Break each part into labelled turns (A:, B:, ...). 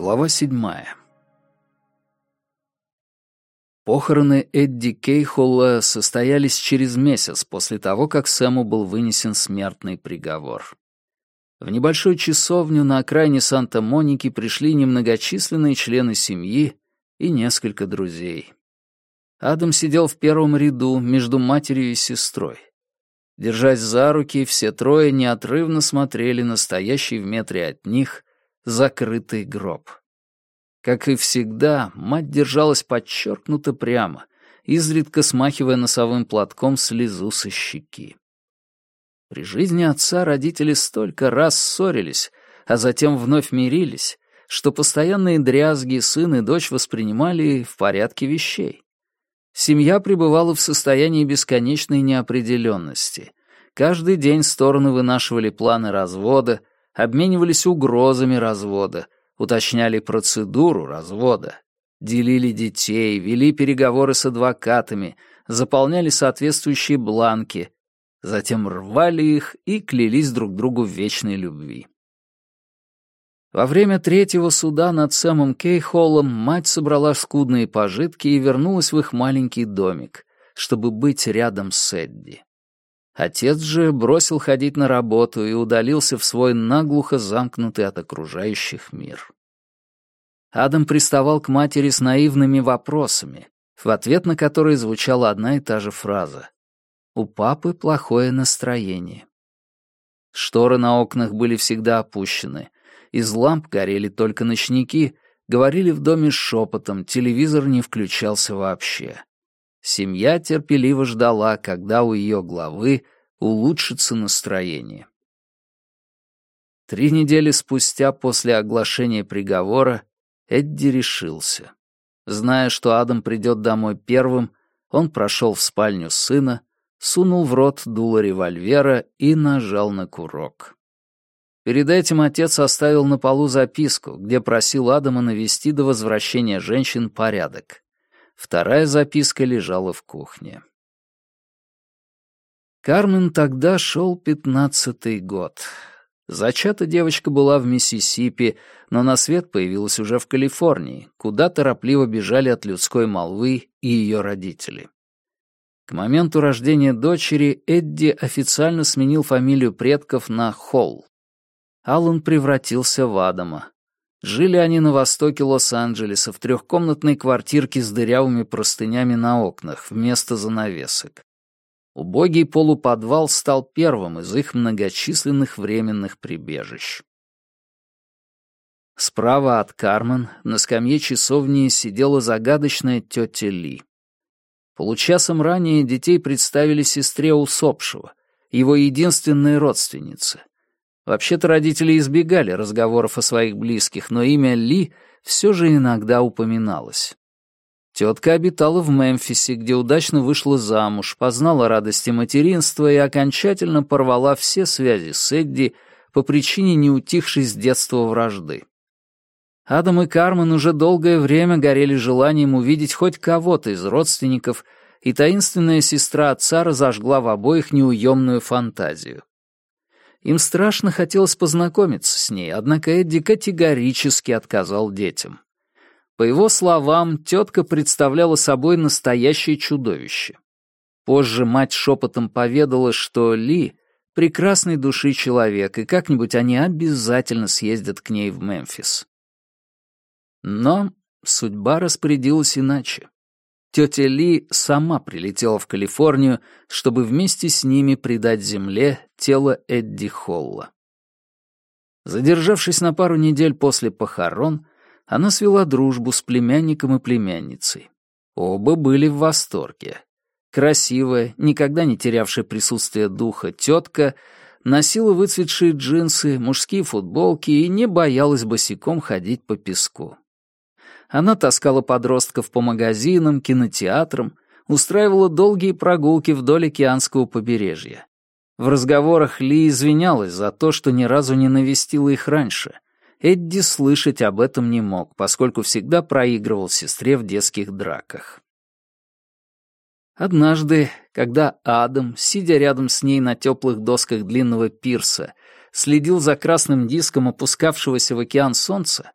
A: Глава седьмая. Похороны Эдди Кейхолла состоялись через месяц после того, как Сэму был вынесен смертный приговор. В небольшую часовню на окраине Санта-Моники пришли немногочисленные члены семьи и несколько друзей. Адам сидел в первом ряду между матерью и сестрой. Держась за руки, все трое неотрывно смотрели на стоящий в метре от них закрытый гроб. Как и всегда, мать держалась подчеркнуто прямо, изредка смахивая носовым платком слезу со щеки. При жизни отца родители столько раз ссорились, а затем вновь мирились, что постоянные дрязги сын и дочь воспринимали в порядке вещей. Семья пребывала в состоянии бесконечной неопределенности. Каждый день стороны вынашивали планы развода, обменивались угрозами развода, уточняли процедуру развода, делили детей, вели переговоры с адвокатами, заполняли соответствующие бланки, затем рвали их и клялись друг другу в вечной любви. Во время третьего суда над Сэмом Кейхоллом мать собрала скудные пожитки и вернулась в их маленький домик, чтобы быть рядом с Эдди. Отец же бросил ходить на работу и удалился в свой наглухо замкнутый от окружающих мир. Адам приставал к матери с наивными вопросами, в ответ на которые звучала одна и та же фраза. «У папы плохое настроение». Шторы на окнах были всегда опущены, из ламп горели только ночники, говорили в доме шепотом, телевизор не включался вообще. Семья терпеливо ждала, когда у ее главы улучшится настроение. Три недели спустя после оглашения приговора Эдди решился. Зная, что Адам придет домой первым, он прошел в спальню сына, сунул в рот дуло револьвера и нажал на курок. Перед этим отец оставил на полу записку, где просил Адама навести до возвращения женщин порядок. Вторая записка лежала в кухне. Кармен тогда шел пятнадцатый год. Зачата девочка была в Миссисипи, но на свет появилась уже в Калифорнии, куда торопливо бежали от людской молвы и ее родители. К моменту рождения дочери Эдди официально сменил фамилию предков на Холл. Аллан превратился в Адама. Жили они на востоке Лос-Анджелеса в трехкомнатной квартирке с дырявыми простынями на окнах вместо занавесок. Убогий полуподвал стал первым из их многочисленных временных прибежищ. Справа от Кармен на скамье часовни сидела загадочная тетя Ли. Получасом ранее детей представили сестре усопшего, его единственной родственнице. Вообще-то родители избегали разговоров о своих близких, но имя Ли все же иногда упоминалось. Тетка обитала в Мемфисе, где удачно вышла замуж, познала радости материнства и окончательно порвала все связи с Эдди по причине неутихшей с детства вражды. Адам и Кармен уже долгое время горели желанием увидеть хоть кого-то из родственников, и таинственная сестра отца разожгла в обоих неуемную фантазию. Им страшно хотелось познакомиться с ней, однако Эдди категорически отказал детям. По его словам, тетка представляла собой настоящее чудовище. Позже мать шепотом поведала, что Ли — прекрасной души человек, и как-нибудь они обязательно съездят к ней в Мемфис. Но судьба распорядилась иначе. Тетя Ли сама прилетела в Калифорнию, чтобы вместе с ними предать земле тело Эдди Холла. Задержавшись на пару недель после похорон, она свела дружбу с племянником и племянницей. Оба были в восторге. Красивая, никогда не терявшая присутствие духа тетка носила выцветшие джинсы, мужские футболки и не боялась босиком ходить по песку. Она таскала подростков по магазинам, кинотеатрам, устраивала долгие прогулки вдоль океанского побережья. В разговорах Ли извинялась за то, что ни разу не навестила их раньше — Эдди слышать об этом не мог, поскольку всегда проигрывал сестре в детских драках. Однажды, когда Адам, сидя рядом с ней на теплых досках длинного пирса, следил за красным диском опускавшегося в океан солнца,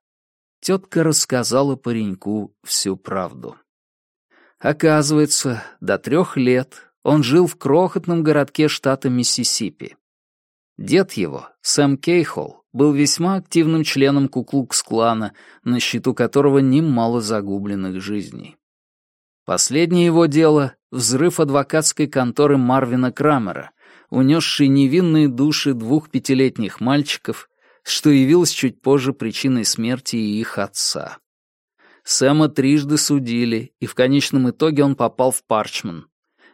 A: тетка рассказала пареньку всю правду. Оказывается, до трех лет он жил в крохотном городке штата Миссисипи. Дед его, Сэм Кейхол, был весьма активным членом Куклукс-клана, на счету которого немало загубленных жизней. Последнее его дело — взрыв адвокатской конторы Марвина Крамера, унесший невинные души двух пятилетних мальчиков, что явилось чуть позже причиной смерти их отца. Сэма трижды судили, и в конечном итоге он попал в Парчман,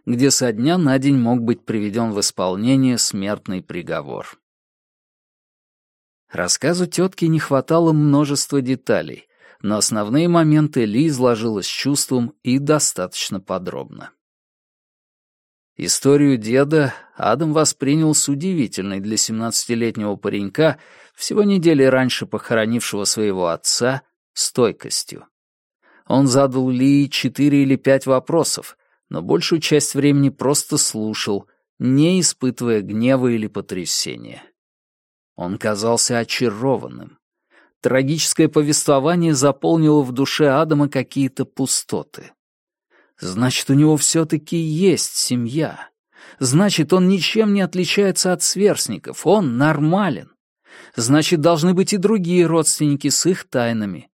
A: где со дня на день мог быть приведен в исполнение смертный приговор. Рассказу тетки не хватало множества деталей, но основные моменты Ли изложила с чувством и достаточно подробно. Историю деда Адам воспринял с удивительной для семнадцатилетнего паренька, всего недели раньше похоронившего своего отца, стойкостью. Он задал Ли четыре или пять вопросов, но большую часть времени просто слушал, не испытывая гнева или потрясения. Он казался очарованным. Трагическое повествование заполнило в душе Адама какие-то пустоты. Значит, у него все-таки есть семья. Значит, он ничем не отличается от сверстников, он нормален. Значит, должны быть и другие родственники с их тайнами.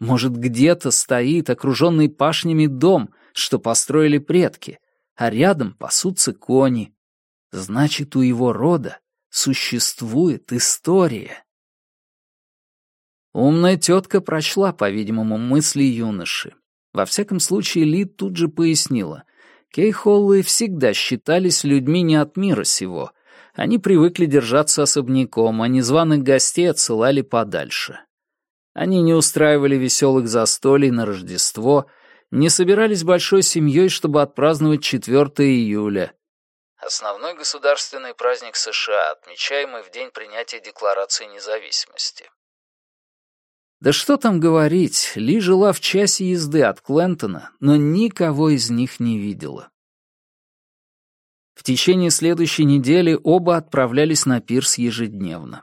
A: Может, где-то стоит окруженный пашнями дом, что построили предки, а рядом пасутся кони. Значит, у его рода существует история. Умная тетка прочла, по-видимому, мысли юноши. Во всяком случае, Ли тут же пояснила. Кейхоллы всегда считались людьми не от мира сего. Они привыкли держаться особняком, а незваных гостей отсылали подальше. Они не устраивали веселых застолий на Рождество, не собирались большой семьей, чтобы отпраздновать 4 июля, Основной государственный праздник США, отмечаемый в день принятия Декларации независимости. Да что там говорить, Ли жила в часе езды от Клентона, но никого из них не видела. Течение следующей недели оба отправлялись на пирс ежедневно.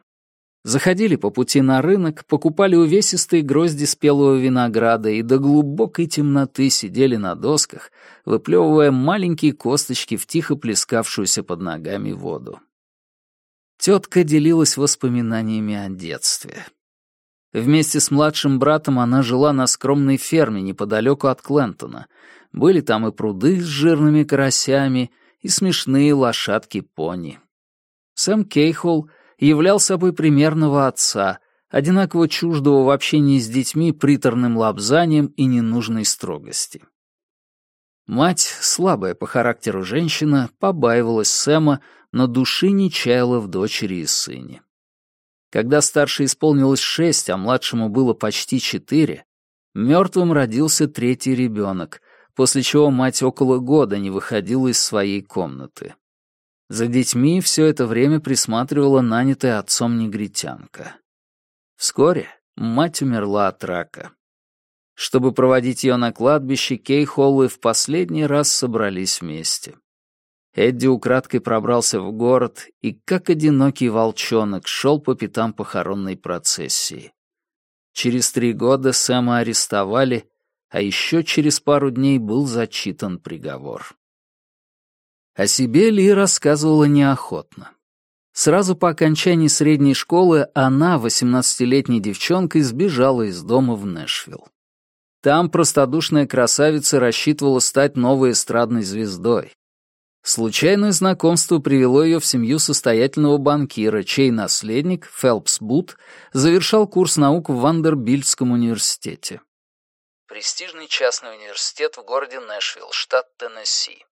A: Заходили по пути на рынок, покупали увесистые грозди спелого винограда и до глубокой темноты сидели на досках, выплевывая маленькие косточки в тихо плескавшуюся под ногами воду. Тетка делилась воспоминаниями о детстве. Вместе с младшим братом она жила на скромной ферме неподалеку от Клентона. Были там и пруды с жирными карасями, и смешные лошадки-пони. Сэм Кейхол являл собой примерного отца, одинаково чуждого в общении с детьми приторным лапзанием и ненужной строгости. Мать, слабая по характеру женщина, побаивалась Сэма, но души не чаяла в дочери и сыне. Когда старшей исполнилось шесть, а младшему было почти четыре, мертвым родился третий ребенок, после чего мать около года не выходила из своей комнаты. За детьми все это время присматривала нанятая отцом негритянка. Вскоре мать умерла от рака. Чтобы проводить ее на кладбище, Кей Холлы в последний раз собрались вместе. Эдди украдкой пробрался в город и, как одинокий волчонок, шел по пятам похоронной процессии. Через три года Сэма арестовали, а еще через пару дней был зачитан приговор. О себе Ли рассказывала неохотно. Сразу по окончании средней школы она, восемнадцатилетней девчонкой, сбежала из дома в Нэшвилл. Там простодушная красавица рассчитывала стать новой эстрадной звездой. Случайное знакомство привело ее в семью состоятельного банкира, чей наследник, Фелпс Бут, завершал курс наук в Вандербильтском университете. Престижный частный университет в городе Нэшвилл, штат Теннесси.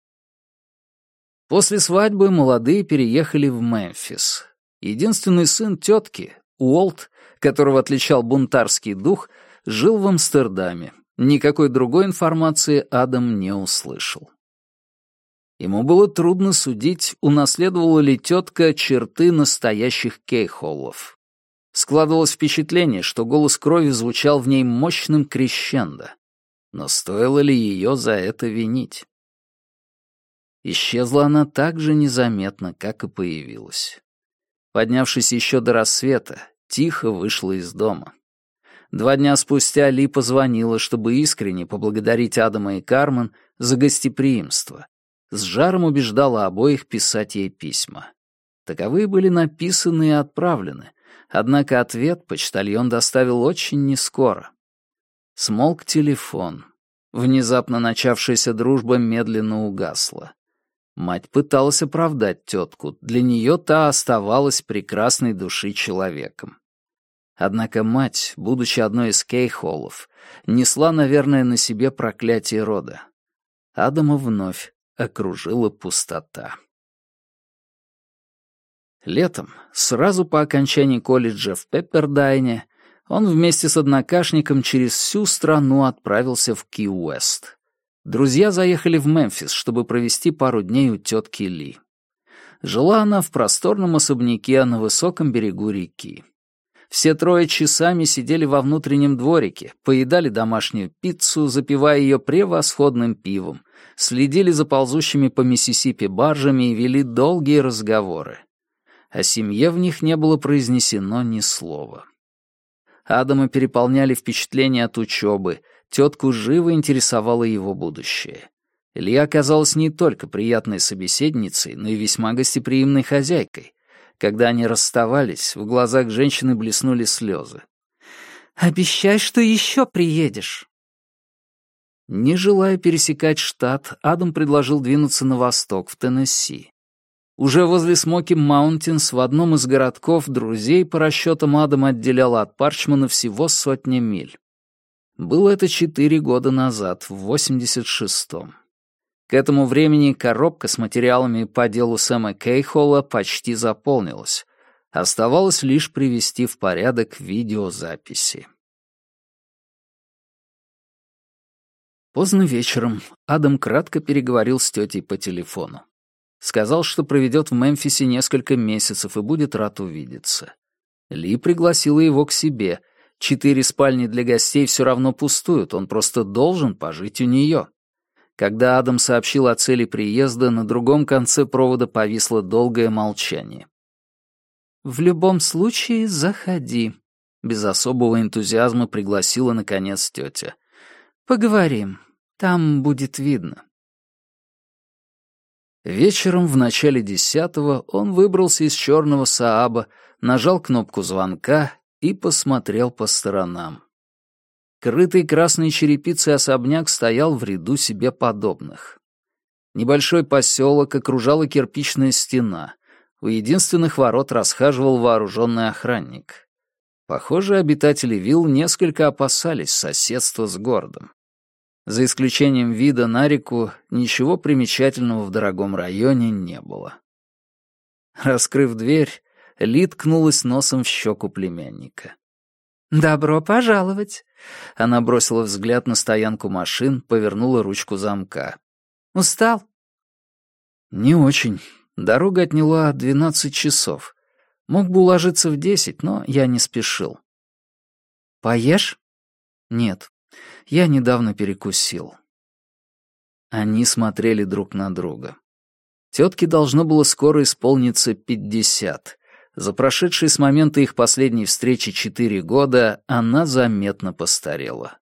A: После свадьбы молодые переехали в Мемфис. Единственный сын тетки, Уолт, которого отличал бунтарский дух, жил в Амстердаме. Никакой другой информации Адам не услышал. Ему было трудно судить, унаследовала ли тетка черты настоящих кейхоллов. Складывалось впечатление, что голос крови звучал в ней мощным крещендо. Но стоило ли ее за это винить? Исчезла она так же незаметно, как и появилась. Поднявшись еще до рассвета, тихо вышла из дома. Два дня спустя Ли позвонила, чтобы искренне поблагодарить Адама и Кармен за гостеприимство. С жаром убеждала обоих писать ей письма. Таковые были написаны и отправлены, однако ответ почтальон доставил очень нескоро. Смолк телефон. Внезапно начавшаяся дружба медленно угасла. Мать пыталась оправдать тетку, для нее та оставалась прекрасной души человеком. Однако мать, будучи одной из кейхоллов, несла, наверное, на себе проклятие рода. Адама вновь окружила пустота. Летом, сразу по окончании колледжа в Пеппердайне, он вместе с однокашником через всю страну отправился в Ки-Уэст. Друзья заехали в Мемфис, чтобы провести пару дней у тетки Ли. Жила она в просторном особняке на высоком берегу реки. Все трое часами сидели во внутреннем дворике, поедали домашнюю пиццу, запивая ее превосходным пивом, следили за ползущими по Миссисипи баржами и вели долгие разговоры. О семье в них не было произнесено ни слова. Адама переполняли впечатления от учебы, тетку живо интересовало его будущее. Илья оказалась не только приятной собеседницей, но и весьма гостеприимной хозяйкой. Когда они расставались, в глазах женщины блеснули слезы. «Обещай, что еще приедешь». Не желая пересекать штат, Адам предложил двинуться на восток, в Теннесси. Уже возле Смоки Маунтинс в одном из городков друзей по расчетам Адам отделяла от Парчмана всего сотни миль. Было это четыре года назад, в 86-м. К этому времени коробка с материалами по делу Сэма Кейхола почти заполнилась. Оставалось лишь привести в порядок видеозаписи. Поздно вечером Адам кратко переговорил с тетей по телефону. Сказал, что проведет в Мемфисе несколько месяцев и будет рад увидеться. Ли пригласила его к себе — Четыре спальни для гостей все равно пустуют, он просто должен пожить у нее. Когда Адам сообщил о цели приезда, на другом конце провода повисло долгое молчание. «В любом случае, заходи», — без особого энтузиазма пригласила, наконец, тетя. «Поговорим. Там будет видно». Вечером в начале десятого он выбрался из черного Сааба, нажал кнопку звонка и посмотрел по сторонам. Крытый красной черепицей особняк стоял в ряду себе подобных. Небольшой поселок окружала кирпичная стена. У единственных ворот расхаживал вооруженный охранник. Похоже, обитатели вилл несколько опасались соседства с городом. За исключением вида на реку, ничего примечательного в дорогом районе не было. Раскрыв дверь, Ли ткнулась носом в щеку племянника. «Добро пожаловать!» Она бросила взгляд на стоянку машин, повернула ручку замка. «Устал?» «Не очень. Дорога отняла двенадцать часов. Мог бы уложиться в десять, но я не спешил». «Поешь?» «Нет. Я недавно перекусил». Они смотрели друг на друга. Тетке должно было скоро исполниться пятьдесят. За прошедшие с момента их последней встречи четыре года она заметно постарела.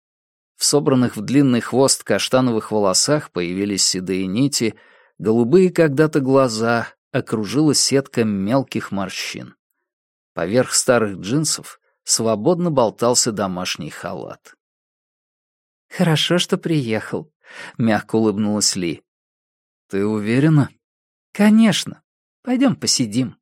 A: В собранных в длинный хвост каштановых волосах появились седые нити, голубые когда-то глаза окружила сетка мелких морщин. Поверх старых джинсов свободно болтался домашний халат. «Хорошо, что приехал», — мягко улыбнулась Ли. «Ты уверена?» «Конечно. Пойдем посидим».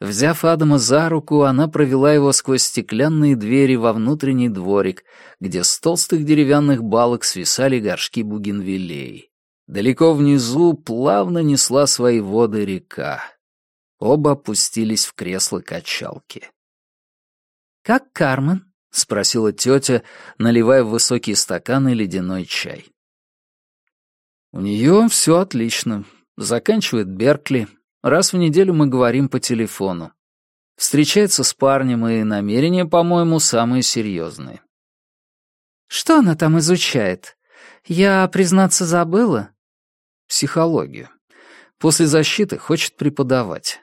A: Взяв Адама за руку, она провела его сквозь стеклянные двери во внутренний дворик, где с толстых деревянных балок свисали горшки бугенвиллей. Далеко внизу плавно несла свои воды река. Оба опустились в кресло-качалки. «Как Кармен?» — спросила тетя, наливая в высокие стаканы ледяной чай. «У нее все отлично. Заканчивает Беркли, Раз в неделю мы говорим по телефону. Встречается с парнем, и намерения, по-моему, самые серьезные. Что она там изучает? Я, признаться, забыла. Психологию. После защиты хочет преподавать.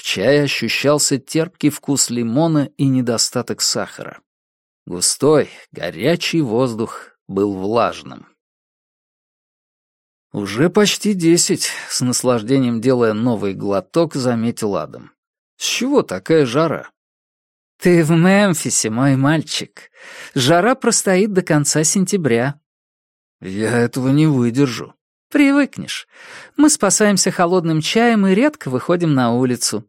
A: В чае ощущался терпкий вкус лимона и недостаток сахара. Густой, горячий воздух был влажным. «Уже почти десять», — с наслаждением делая новый глоток, заметил Адам. «С чего такая жара?»
B: «Ты в Мемфисе, мой мальчик. Жара простоит до конца сентября».
A: «Я этого не выдержу».
B: «Привыкнешь. Мы спасаемся холодным чаем и редко выходим на улицу.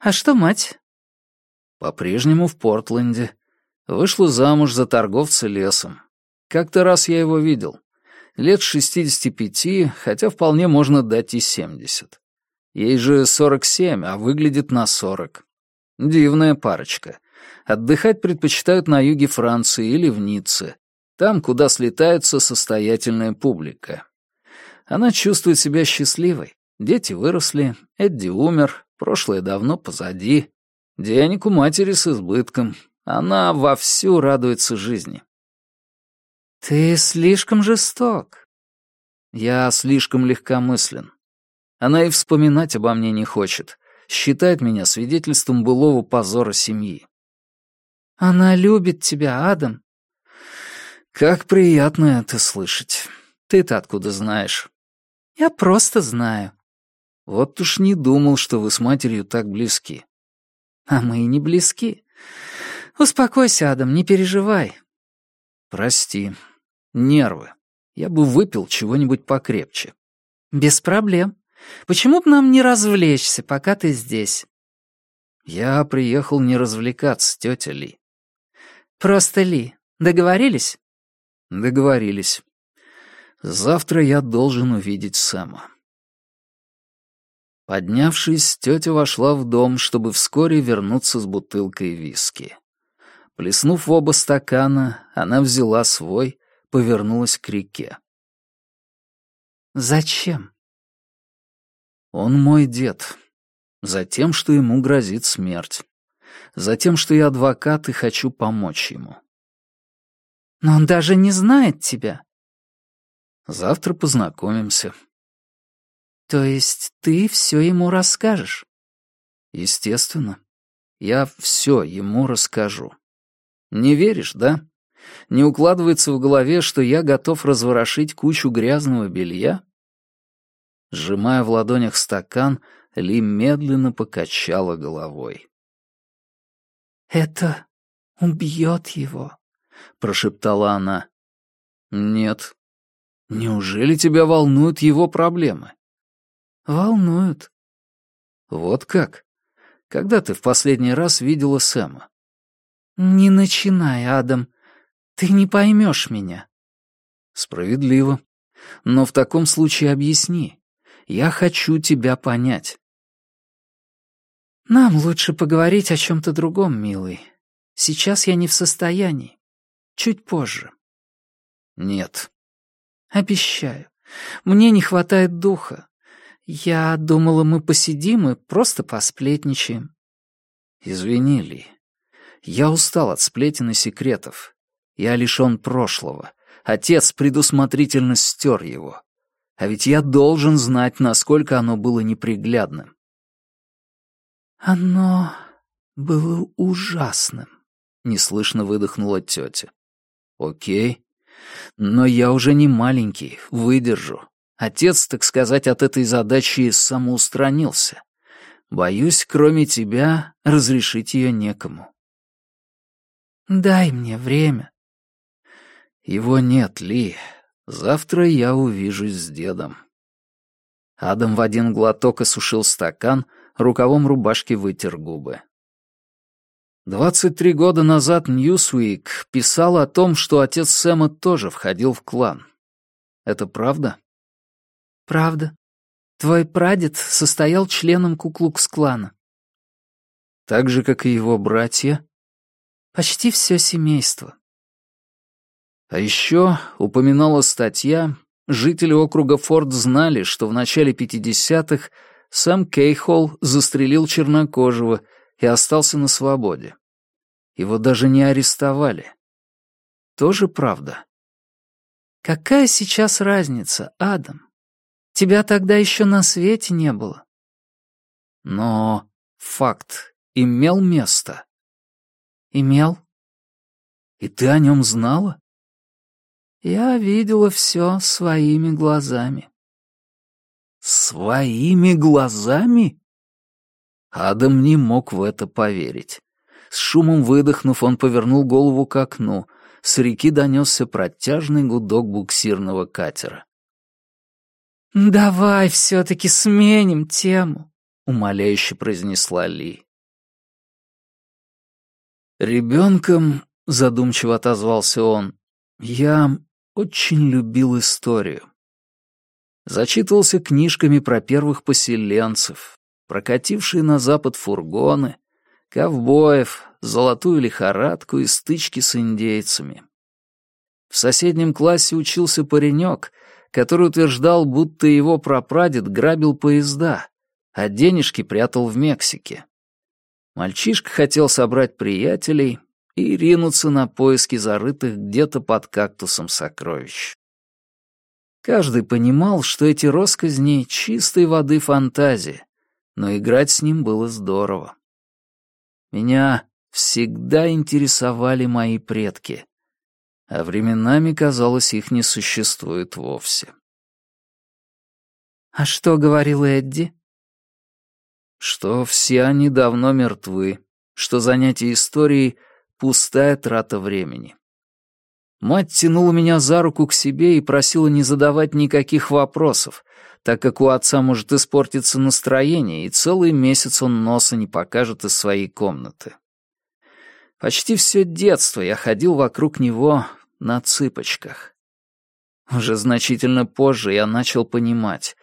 B: А что мать?»
A: «По-прежнему в Портленде. Вышла замуж за торговца лесом. Как-то раз я его видел. Лет шестидесяти пяти, хотя вполне можно дать и семьдесят. Ей же сорок семь, а выглядит на сорок. Дивная парочка. Отдыхать предпочитают на юге Франции или в Ницце, там, куда слетается состоятельная публика. Она чувствует себя счастливой. Дети выросли, Эдди умер, прошлое давно позади. Денег у матери с избытком. Она вовсю радуется жизни.
B: «Ты слишком жесток».
A: «Я слишком легкомыслен. Она и вспоминать обо мне не хочет считает меня свидетельством былого позора семьи.
B: «Она любит тебя, Адам».
A: «Как приятно это слышать. Ты-то откуда знаешь?»
B: «Я просто знаю».
A: «Вот уж не думал, что вы с матерью так близки».
B: «А мы и не близки. Успокойся, Адам, не переживай».
A: «Прости. Нервы. Я бы выпил чего-нибудь покрепче».
B: «Без проблем. Почему бы нам не развлечься, пока ты здесь?»
A: «Я приехал не развлекаться, тетя Ли».
B: «Просто Ли. Договорились?»
A: «Договорились. Завтра я должен увидеть Сэма». Поднявшись, тетя вошла в дом, чтобы вскоре вернуться с бутылкой виски. Плеснув в оба стакана, она взяла свой, повернулась к реке.
B: «Зачем?»
A: Он мой дед. Затем, что ему грозит смерть. Затем, что я адвокат и хочу помочь ему.
B: Но он даже не знает тебя.
A: Завтра познакомимся.
B: То есть ты все ему расскажешь?
A: Естественно. Я все ему расскажу. Не веришь, да? Не укладывается в голове, что я готов разворошить кучу грязного белья? Сжимая в ладонях стакан, Ли медленно покачала головой.
B: «Это убьет его», — прошептала она.
A: «Нет. Неужели тебя волнуют его проблемы?»
B: «Волнуют».
A: «Вот как? Когда ты в последний раз видела Сэма?»
B: «Не начинай, Адам. Ты не поймешь меня».
A: «Справедливо. Но в таком случае объясни, я хочу тебя понять».
B: «Нам лучше поговорить о чем-то другом, милый. Сейчас я не в состоянии. Чуть позже».
A: «Нет».
B: «Обещаю. Мне не хватает духа. Я думала, мы посидим и просто посплетничаем».
A: «Извини, Ли. Я устал от сплетен и секретов. Я лишён прошлого. Отец предусмотрительно стер его. А ведь я должен знать, насколько оно было неприглядным.
B: «Оно было ужасным», — неслышно выдохнула тетя.
A: «Окей. Но я уже не маленький, выдержу. Отец, так сказать, от этой задачи самоустранился. Боюсь, кроме тебя, разрешить ее некому».
B: «Дай мне время».
A: «Его нет, Ли. Завтра я увижусь с дедом. Адам в один глоток осушил стакан, рукавом рубашки вытер губы. Двадцать три года назад Ньюсуик писал о том, что отец Сэма тоже входил в клан. Это правда?
B: Правда. Твой прадед состоял членом Куклукс-клана.
A: Так же, как и его братья?
B: Почти все семейство.
A: А еще упоминала статья, жители округа Форд знали, что в начале 50-х сам Кейхол застрелил чернокожего и остался на свободе. Его даже не арестовали. Тоже правда.
B: Какая сейчас разница, Адам? Тебя тогда еще на свете не было.
A: Но факт имел место?
B: Имел.
A: И ты о нем знала?
B: Я видела все своими глазами.
A: Своими глазами? Адам не мог в это поверить. С шумом выдохнув, он повернул голову к окну. С реки донесся протяжный гудок буксирного катера.
B: «Давай все-таки сменим тему», —
A: умоляюще произнесла Ли. «Ребенком», — задумчиво отозвался он, — «я очень любил историю. Зачитывался книжками про первых поселенцев, прокатившие на запад фургоны, ковбоев, золотую лихорадку и стычки с индейцами. В соседнем классе учился паренек, который утверждал, будто его прапрадед грабил поезда, а денежки прятал в Мексике. Мальчишка хотел собрать приятелей и ринуться на поиски зарытых где-то под кактусом сокровищ. Каждый понимал, что эти росказни — чистой воды фантазии, но играть с ним было здорово. Меня всегда интересовали мои предки, а временами, казалось, их не существует вовсе.
B: «А что говорил Эдди?»
A: «Что все они давно мертвы, что занятие историей — пустая трата времени. Мать тянула меня за руку к себе и просила не задавать никаких вопросов, так как у отца может испортиться настроение, и целый месяц он носа не покажет из своей комнаты. Почти все детство я ходил вокруг него на цыпочках. Уже значительно позже я начал понимать.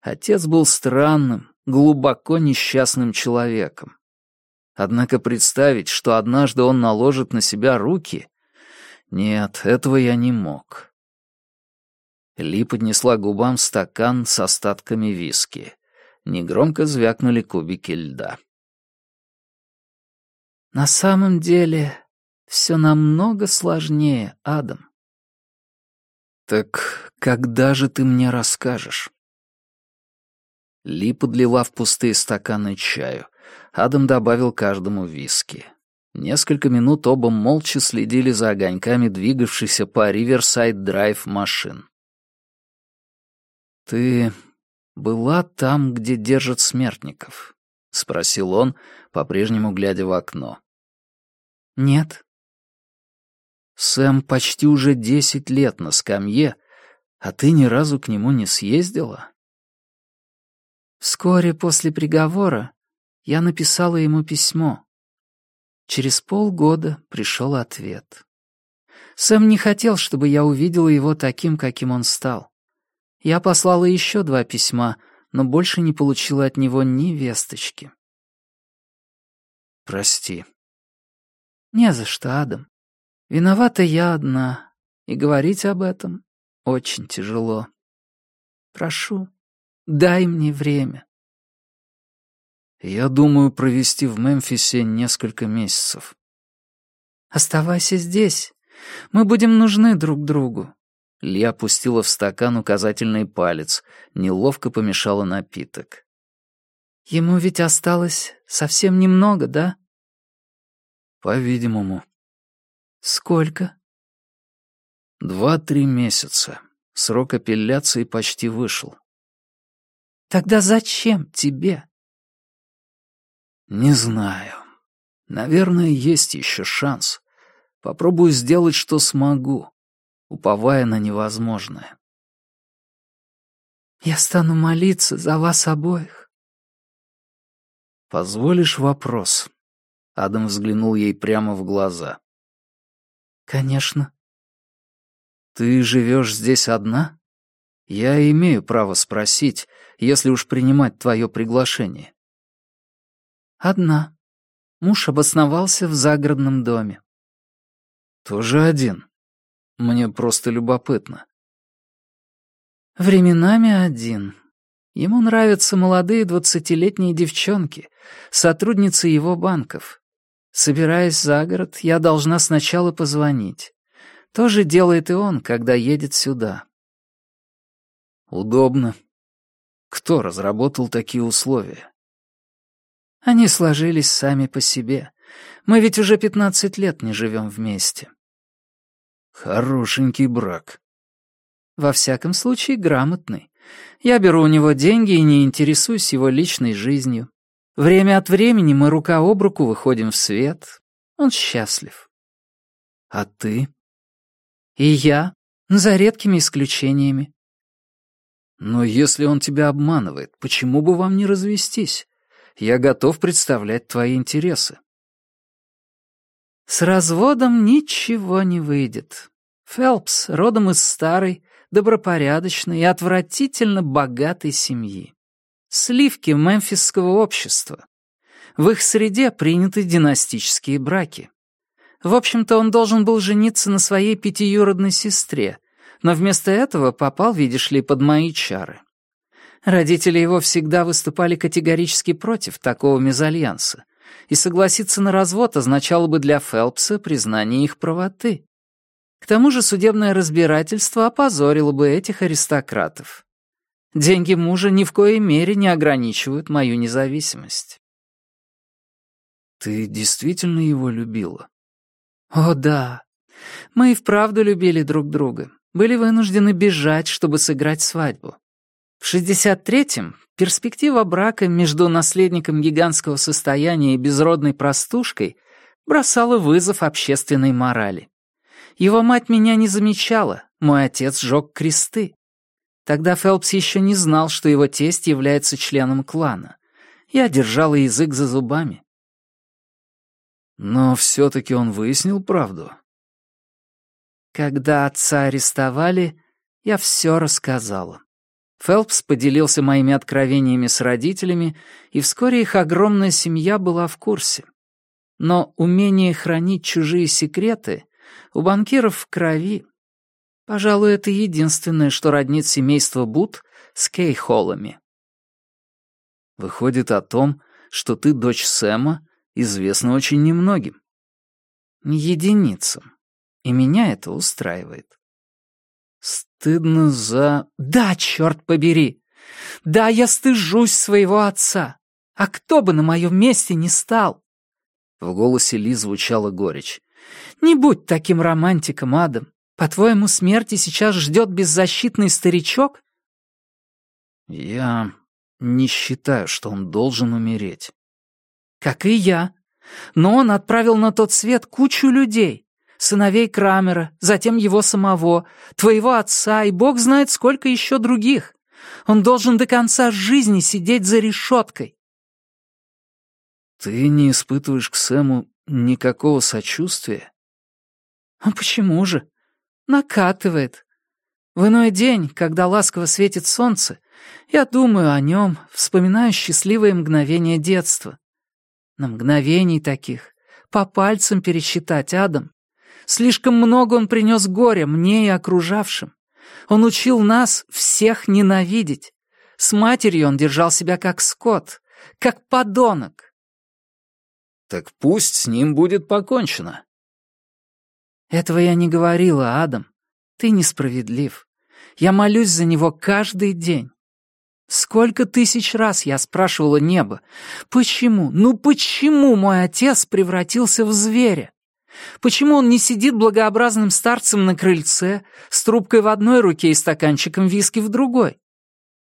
A: Отец был странным, глубоко несчастным человеком. Однако представить, что однажды он наложит на себя руки, нет, этого я не мог. Ли поднесла губам стакан с остатками виски. Негромко звякнули кубики льда.
B: «На самом деле все намного сложнее, Адам».
A: «Так когда же ты мне расскажешь?» Ли подлила в пустые стаканы чаю. Адам добавил каждому виски. Несколько минут оба молча следили за огоньками двигавшихся по Риверсайд-драйв машин. «Ты была там, где держат смертников?» — спросил он, по-прежнему глядя в окно.
B: «Нет».
A: «Сэм почти уже десять лет на скамье, а ты ни разу к нему не съездила?»
B: Вскоре после приговора я написала ему письмо. Через полгода пришел ответ. Сэм не хотел, чтобы я увидела его таким, каким он стал. Я послала еще два письма, но больше не получила от него ни весточки.
A: «Прости».
B: «Не за что, Адам. Виновата я одна, и говорить об этом очень тяжело. Прошу, дай мне время».
A: Я думаю провести в Мемфисе несколько месяцев.
B: Оставайся здесь. Мы будем нужны друг другу.
A: Ли опустила в стакан указательный палец, неловко помешала напиток.
B: Ему ведь осталось совсем немного, да?
A: По-видимому.
B: Сколько?
A: Два-три месяца. Срок апелляции почти вышел.
B: Тогда зачем тебе?
A: Не знаю. Наверное, есть еще шанс. Попробую сделать, что смогу, уповая на невозможное.
B: Я стану молиться за вас обоих.
A: Позволишь вопрос? Адам взглянул ей прямо в глаза.
B: Конечно.
A: Ты живешь здесь одна? Я имею право спросить, если уж принимать твое приглашение.
B: Одна. Муж обосновался в загородном доме.
A: Тоже один. Мне просто любопытно.
B: Временами один. Ему нравятся молодые двадцатилетние девчонки, сотрудницы его банков. Собираясь за город, я должна сначала позвонить. То же делает и он, когда едет сюда.
A: Удобно. Кто разработал такие условия?
B: Они сложились сами по себе. Мы ведь уже пятнадцать лет не живем вместе.
A: Хорошенький брак.
B: Во всяком случае, грамотный. Я беру у него деньги и не интересуюсь его личной жизнью. Время от времени мы рука об руку выходим в свет. Он счастлив.
A: А ты?
B: И я, за редкими исключениями.
A: Но если он тебя обманывает, почему бы вам не развестись? Я готов представлять твои интересы.
B: С разводом ничего не выйдет. Фелпс родом из старой, добропорядочной и отвратительно богатой семьи. Сливки мемфисского общества. В их среде приняты династические браки. В общем-то, он должен был жениться на своей пятиюродной сестре, но вместо этого попал, видишь ли, под мои чары. Родители его всегда выступали категорически против такого мезальянса, и согласиться на развод означало бы для Фелпса признание их правоты. К тому же судебное разбирательство опозорило бы этих аристократов. Деньги мужа ни в коей мере не ограничивают мою независимость.
A: Ты действительно его любила?
B: О, да. Мы и вправду любили друг друга. Были вынуждены бежать, чтобы сыграть свадьбу. В 63-м перспектива брака между наследником гигантского состояния и безродной простушкой бросала вызов общественной морали. Его мать меня не замечала, мой отец сжег кресты. Тогда Фелпс еще не знал, что его тесть является членом клана. Я держала язык за зубами.
A: Но все-таки он выяснил правду.
B: Когда отца арестовали, я все рассказала. Фелпс поделился моими откровениями с родителями, и вскоре их огромная семья была в курсе. Но умение хранить чужие секреты у банкиров в крови. Пожалуй, это единственное, что роднит семейство Бут с Кейхоллами.
A: Выходит о том, что ты дочь Сэма, известна очень немногим.
B: Единицам. И меня это устраивает.
A: Стыдно за...
B: Да, черт побери! Да, я стыжусь своего отца. А кто бы на моем месте не стал?
A: В голосе Ли звучала горечь.
B: Не будь таким романтиком, Адам. По-твоему, смерти сейчас ждет беззащитный старичок?
A: Я не считаю, что он должен умереть.
B: Как и я. Но он отправил на тот свет кучу людей. Сыновей Крамера, затем его самого, твоего отца и бог знает сколько еще других. Он должен до конца жизни сидеть за решеткой.
A: Ты не испытываешь к Сэму никакого сочувствия?
B: А почему же? Накатывает. В иной день, когда ласково светит солнце, я думаю о нем, вспоминаю счастливые мгновения детства. На мгновений таких по пальцам пересчитать, Адам. Слишком много он принес горя мне и окружавшим. Он учил нас всех ненавидеть. С матерью он держал себя как скот, как подонок.
A: Так пусть с ним будет покончено.
B: Этого я не говорила, Адам. Ты несправедлив. Я молюсь за него каждый день. Сколько тысяч раз я спрашивала небо, почему, ну почему мой отец превратился в зверя? Почему он не сидит благообразным старцем на крыльце, с трубкой в одной руке и стаканчиком виски в другой?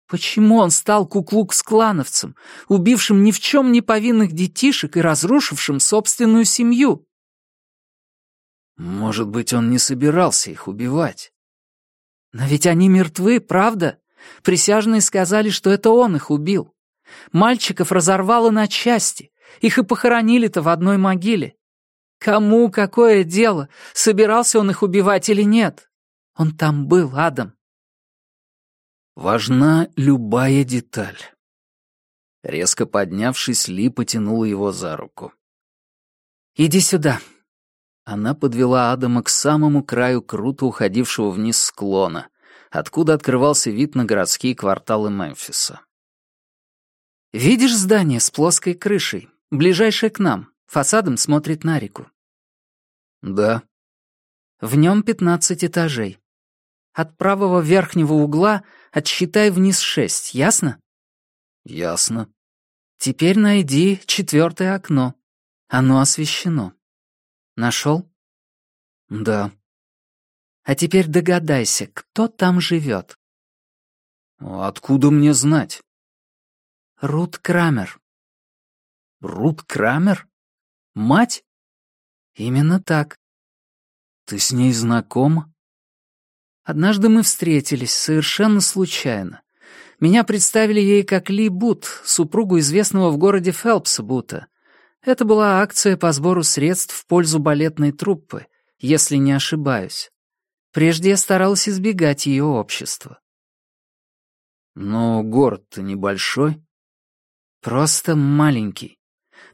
B: Почему он стал куклук-склановцем, убившим ни в чем не повинных детишек и разрушившим собственную семью?
A: Может быть, он не собирался их убивать.
B: Но ведь они мертвы, правда? Присяжные сказали, что это он их убил. Мальчиков разорвало на части. Их и похоронили-то в одной могиле. Кому какое дело, собирался он их убивать или нет? Он там был, Адам.
A: Важна любая деталь. Резко поднявшись, Ли потянула его за руку.
B: «Иди сюда»,
A: она подвела Адама к самому краю круто уходившего вниз склона, откуда открывался вид на городские кварталы Мемфиса.
B: «Видишь здание с плоской крышей, ближайшее к нам, фасадом смотрит на реку?»
A: «Да».
B: «В нем пятнадцать этажей. От правого верхнего угла отсчитай вниз шесть, ясно?»
A: «Ясно».
B: Теперь найди четвертое окно. Оно освещено. Нашел?
A: Да.
B: А теперь догадайся, кто там живет.
A: Откуда мне знать?
B: Рут Крамер.
A: Рут Крамер? Мать?
B: Именно так.
A: Ты с ней знакома?
B: Однажды мы встретились, совершенно случайно. Меня представили ей как Ли Бут, супругу известного в городе Фелпса Бута. Это была акция по сбору средств в пользу балетной труппы, если не ошибаюсь. Прежде я старалась избегать ее общества.
A: Но город-то небольшой.
B: Просто маленький.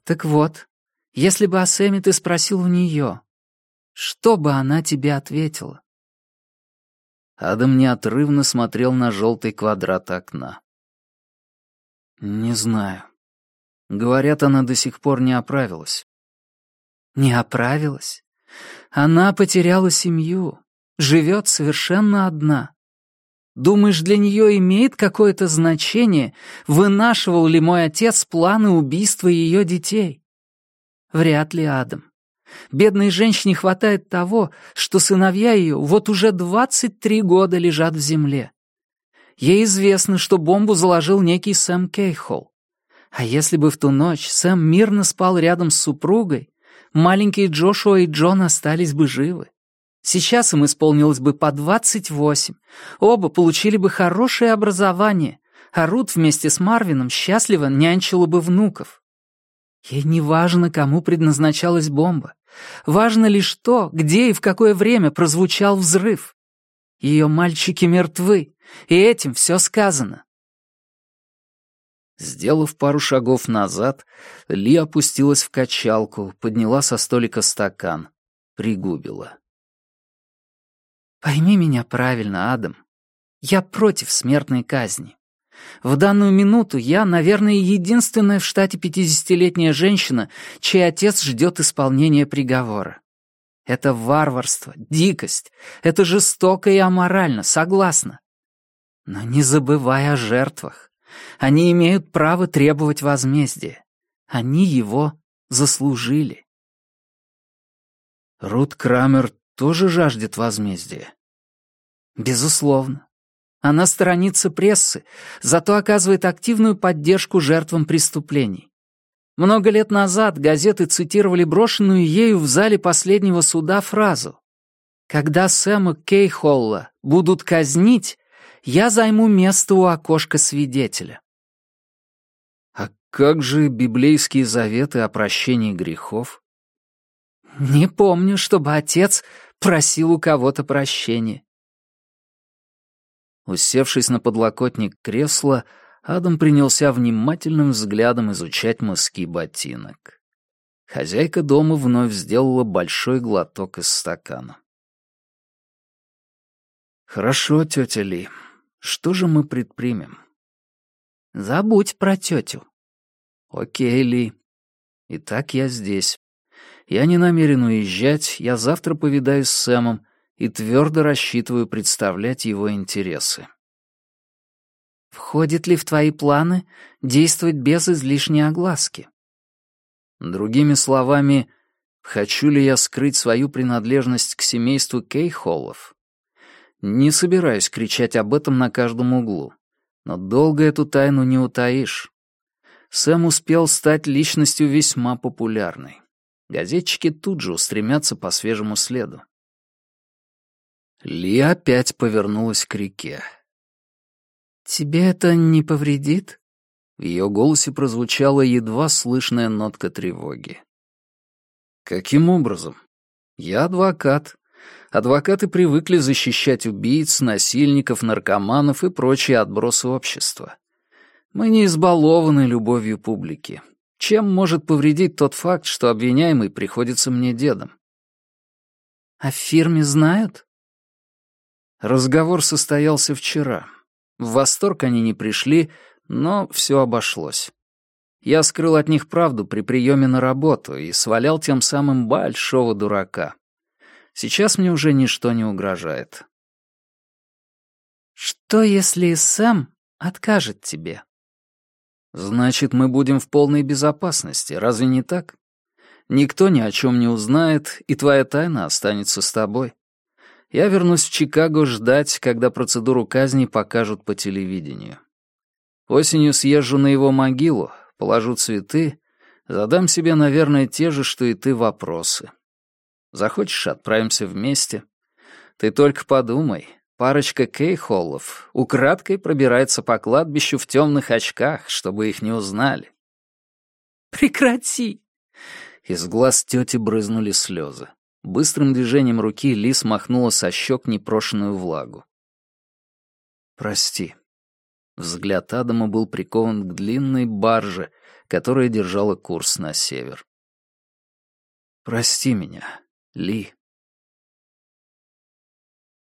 B: Так вот, если бы о Сэме ты спросил у нее, что бы она тебе ответила?
A: Адам неотрывно смотрел на желтый квадрат окна. «Не знаю. Говорят, она до сих пор не оправилась».
B: «Не оправилась? Она потеряла семью, живет совершенно одна. Думаешь, для нее имеет какое-то значение, вынашивал ли мой отец планы убийства ее детей? Вряд ли, Адам. Бедной женщине хватает того, что сыновья ее вот уже 23 года лежат в земле. Ей известно, что бомбу заложил некий Сэм Кейхол. А если бы в ту ночь Сэм мирно спал рядом с супругой, маленькие Джошуа и Джон остались бы живы. Сейчас им исполнилось бы по 28. Оба получили бы хорошее образование, а Рут вместе с Марвином счастливо нянчила бы внуков. Ей не важно, кому предназначалась бомба. Важно лишь то, где и в какое время прозвучал взрыв. Ее мальчики мертвы, и этим все сказано.
A: Сделав пару шагов назад, Ли опустилась в качалку, подняла со столика стакан, пригубила.
B: «Пойми меня правильно, Адам. Я против смертной казни. В данную минуту я, наверное, единственная в штате пятидесятилетняя женщина, чей отец ждет исполнения приговора. Это варварство, дикость, это жестоко и аморально, согласна. Но не забывай о жертвах. Они имеют право требовать возмездия. Они его заслужили.
A: Рут Крамер тоже жаждет возмездия?
B: Безусловно. Она сторонится прессы, зато оказывает активную поддержку жертвам преступлений. Много лет назад газеты цитировали брошенную ею в зале последнего суда фразу «Когда Сэма Кейхолла будут казнить, я займу место у окошка свидетеля».
A: А как же библейские заветы о прощении грехов?
B: Не помню, чтобы отец просил у кого-то прощения.
A: Усевшись на подлокотник кресла, Адам принялся внимательным взглядом изучать мыски ботинок. Хозяйка дома вновь сделала большой глоток из стакана. «Хорошо, тетя Ли. Что же мы предпримем?»
B: «Забудь про тетю».
A: «Окей, Ли. Итак, я здесь. Я не намерен уезжать, я завтра повидаюсь с Сэмом, и твердо рассчитываю представлять его интересы.
B: Входит ли в твои планы действовать без излишней огласки?
A: Другими словами, хочу ли я скрыть свою принадлежность к семейству Кейхоллов? Не собираюсь кричать об этом на каждом углу, но долго эту тайну не утаишь. Сэм успел стать личностью весьма популярной. Газетчики тут же устремятся по свежему следу. Ли опять повернулась к реке.
B: «Тебе это не повредит?»
A: В ее голосе прозвучала едва слышная нотка тревоги. «Каким образом? Я адвокат. Адвокаты привыкли защищать убийц, насильников, наркоманов и прочие отбросы общества. Мы не избалованы любовью публики. Чем может повредить тот факт, что обвиняемый приходится мне дедом?
B: А в фирме знают?
A: Разговор состоялся вчера. В восторг они не пришли, но все обошлось. Я скрыл от них правду при приеме на работу и свалял тем самым большого дурака. Сейчас мне уже ничто не угрожает.
B: Что, если Сэм откажет тебе?
A: Значит, мы будем в полной безопасности, разве не так? Никто ни о чем не узнает, и твоя тайна останется с тобой. Я вернусь в Чикаго ждать, когда процедуру казни покажут по телевидению. Осенью съезжу на его могилу, положу цветы, задам себе, наверное, те же, что и ты, вопросы. Захочешь, отправимся вместе. Ты только подумай, парочка Кейхоллов украдкой пробирается по кладбищу в темных очках, чтобы их не узнали.
B: «Прекрати!»
A: Из глаз тети брызнули слезы. Быстрым движением руки Лис махнула со щек непрошенную влагу. «Прости». Взгляд Адама был прикован к длинной барже, которая держала курс на север. «Прости меня, Ли».